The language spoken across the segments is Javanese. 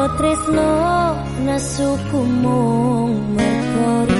Tres tresno nasuku mung mekori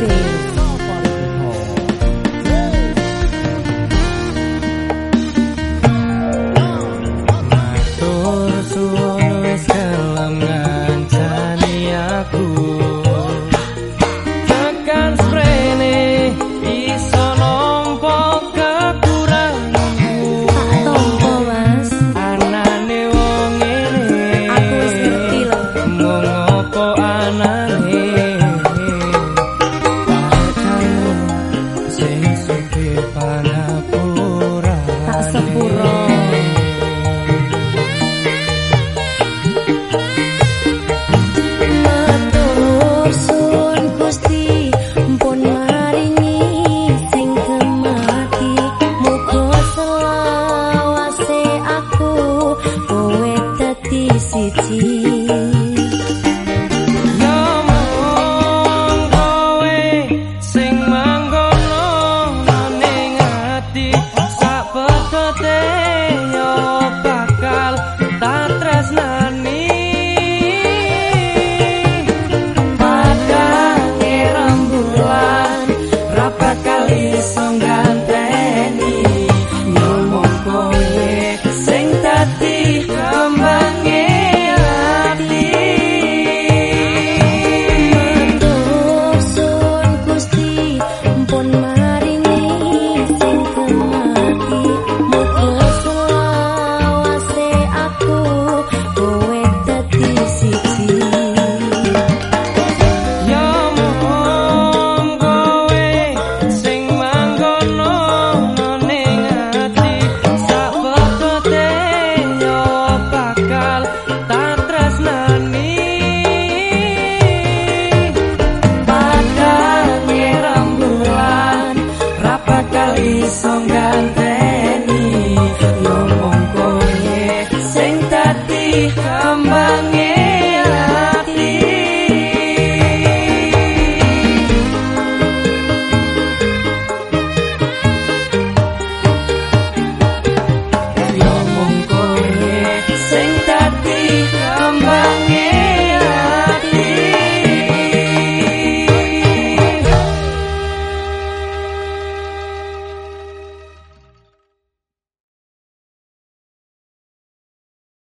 magazine. hamba